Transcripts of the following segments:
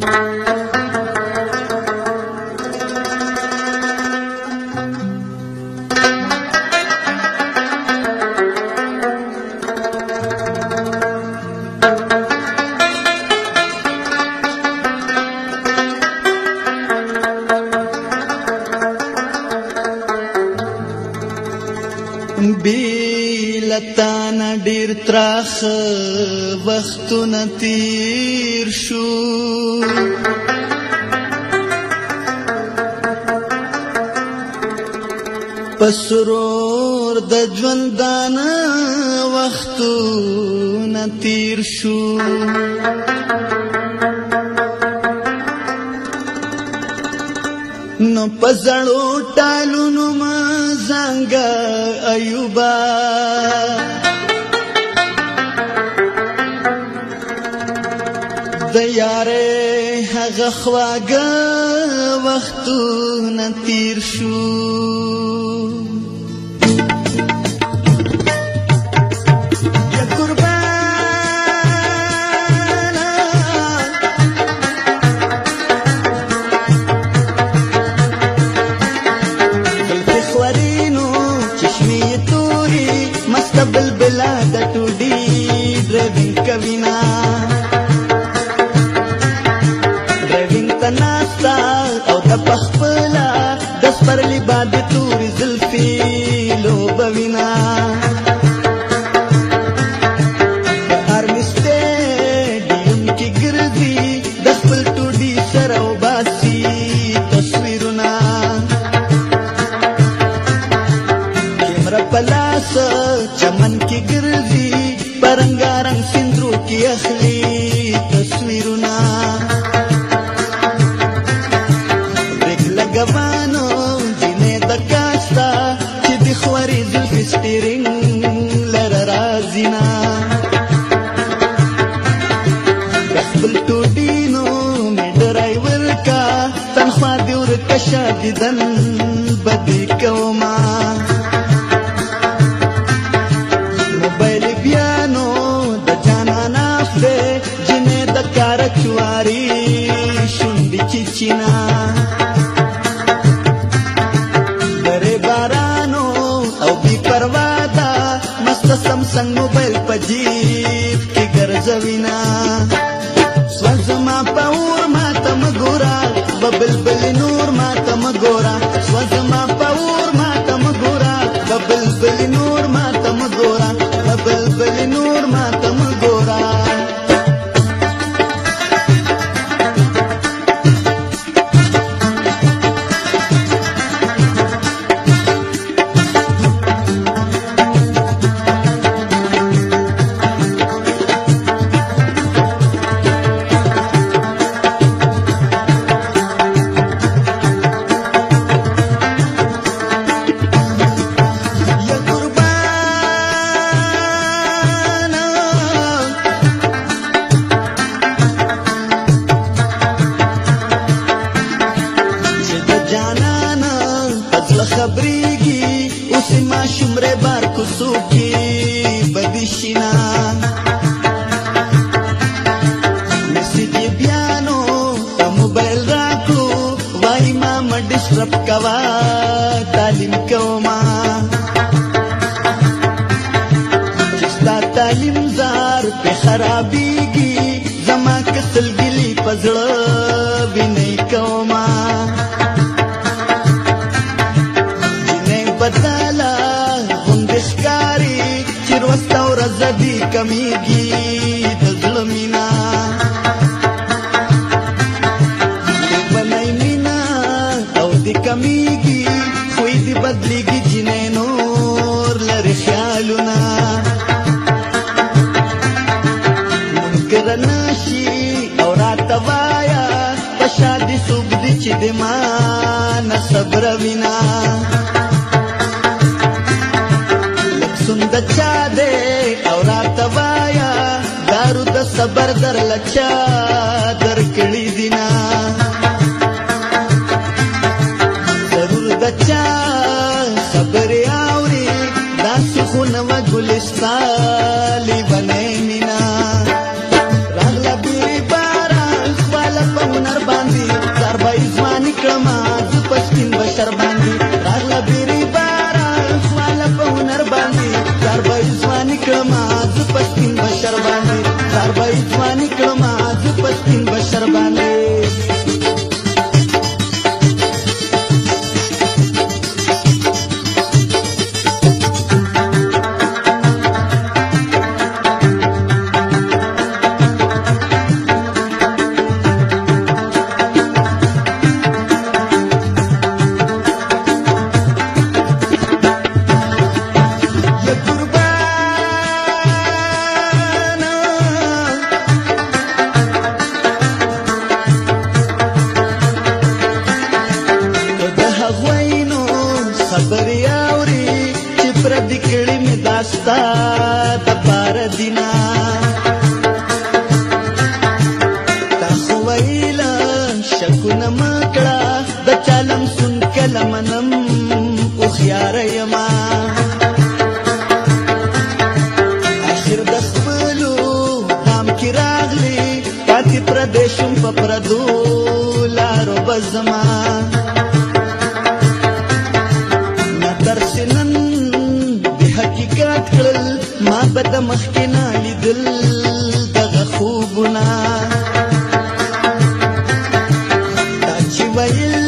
Thank you. ډیر تراخ وختونه تیر شو پسرور د ژوندانه وختونه تیر شو نو پزړو ټالونو ما زنګ ایوبا یارې هغه خواږه وختونه تیر شو د پخپلا د سپرلی بل ټوټي نو می ډرایور کا تنخوا دی ورکه شادیدن بدی کوما موبایل بیا نو د جانا نافله جنې د کار چواري شوندې چچینا درې بارانو او بي پروا دا مست سمسنګ موبایل پجیب کې ګرځوینا سوځما پاور ما تم ګورا ببل بل نور ما تم ګورا له خبرېږي اوس یې ماشوم ربار کوڅو کې بدي شینا نسی دې بیا نو ته موبایل راکړو وایي ماما ډسټرب کوه تعلیم کوما چې ستا تعلیم زار پې خرابېږي زما کسلګلي په زړه وینئ کوما ندی کمیږي د زړه مینا بنای مینا او د کمیږي خو دې بدلېږي جنې نور لري خیالونه منکر ناشي او راته وایا په شادي سوب دي چې د ما نه صبر وینا لکه سند چا دې لارو د صبر در لچا در کړی دینا ضرور دچا صبر اوري داس خو نو ګلستان لی بنه خبرې اوري چې پردي کړي مې داستا د پار دینا تا خو ویلا شکونه ما کړه د چلم سن کلم نم او خيار یما اخر د خپلو دام کې راغلي پاتې پردیشم په پردو لارو بزمان به د مخکې نه لیدل دغه خوبونه تا چې ویل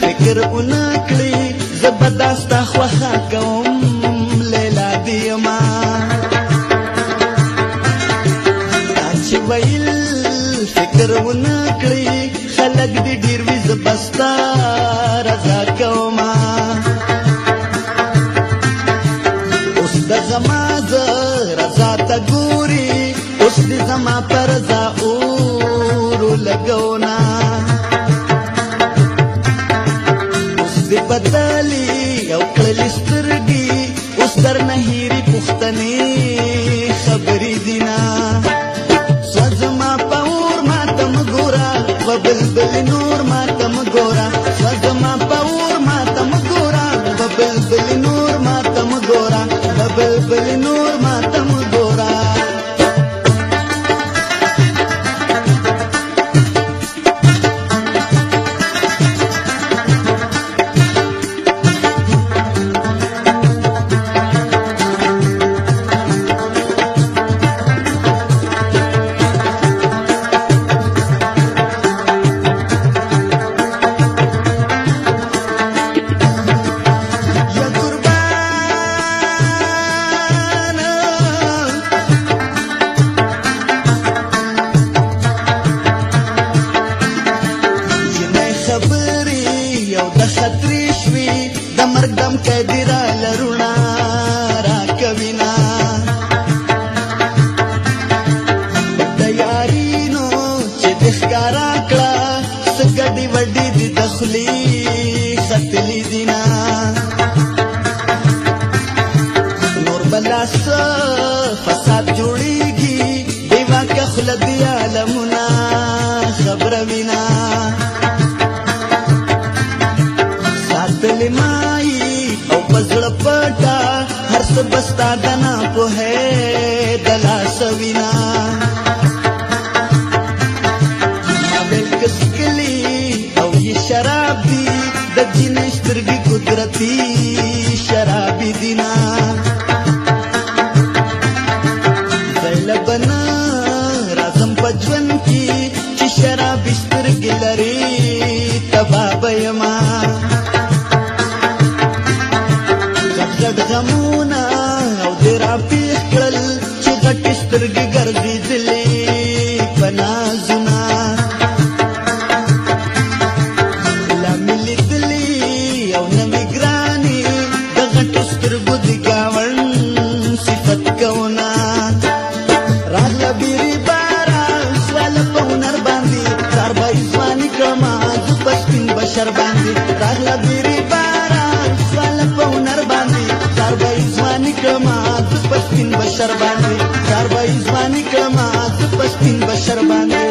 فکر اونه کړی زه به دا ستا خوښه کوم لیلا دې ما تا چې ویل فکر اونه کړی خلک دې ډېر وي زه به ستا رضا بدلي او کړلې سترګې اوس در نه هېري پښتنې تیرې شوې د مرګ دم کدی را لرونا را کوینا تیاری نو چې د ښکارا کړه سګډي وډي د دخلي ختلې دینا پټا هر څه بستا دنا په هي دلا سوینا مابل کسکلی او یې شراب دی د جنې سترګې قدرتي شراب دینا بل بنا راځم پجون کی چې شراب سترګې لري amor. بشر باندې زار به ځواني کړم زه پښتون بشر باندې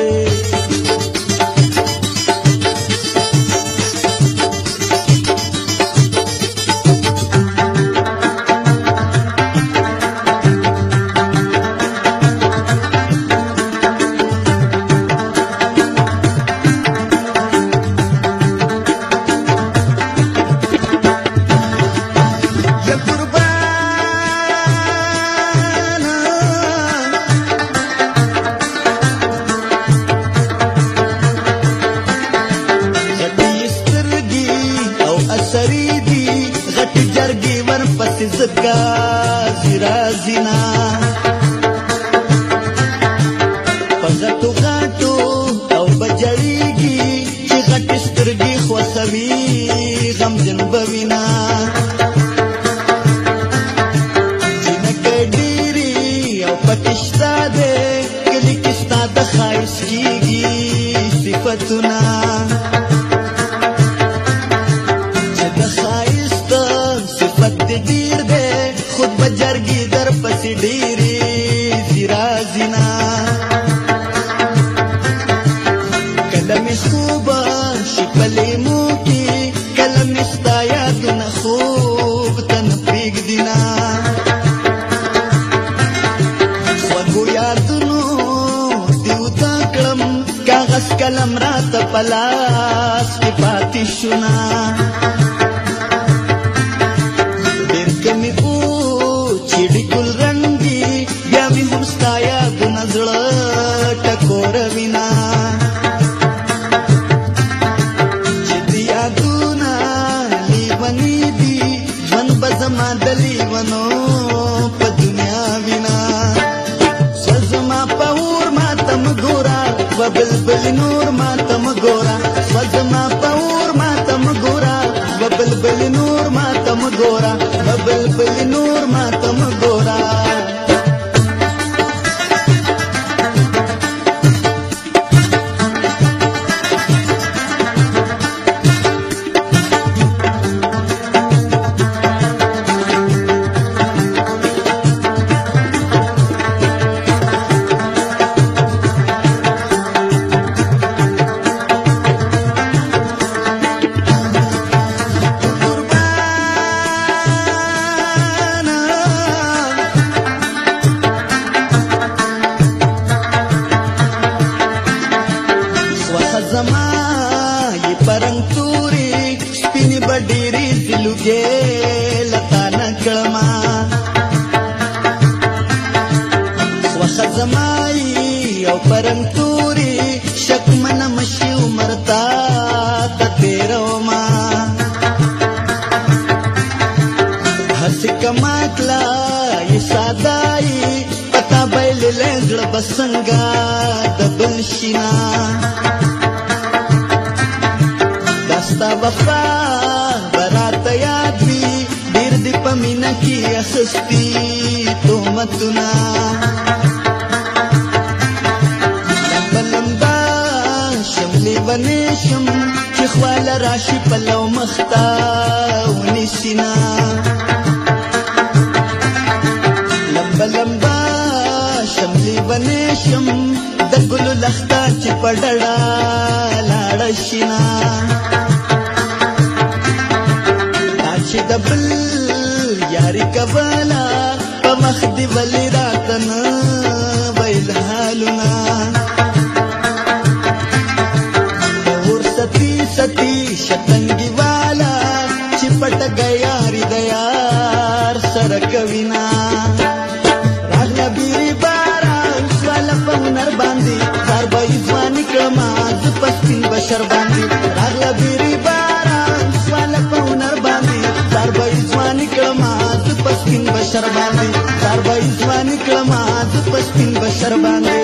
سری دی غټی جرګی ور پسې زکا زرا زینا پغټو غټو او بجړیږي چې غټی سترګې خوسوي غم جن بوینا پتشتا دے کلی کستا د خایس کیږي صفاتونه لس کلم را ته پلاس کې پاتې شونه بلبل نور ما تم ګورا وځما لږه لتا نکړما وخت زمای او پرم توري شک من مشي عمرتا د تیرو ما هس کما کلا ی سادای پتا بیل لنګړ بسنګا د بل شینا دستا وفا ಸುಸ್ತಿ ತೋಮತ್ತುನ بلندا شملې بنې شم چې خواله راشي پلو مختا ونسینا لمبا لمبا شملې بنې شم د ګلو لختا چې پډړا لاړه شینا چې د بل لري کبلا په مخ دی ولی راتن ویل حالنا ور ستی ستی شتنګي والا چې پټ گیا ری دیار سره کوینا راغلا بیری باران سوال په هنر باندې دار به ځواني کما ز پښتین بشر باندې راغلا بیری باران بشر باندې تار به ځوان کړم د پښتون بشر باندې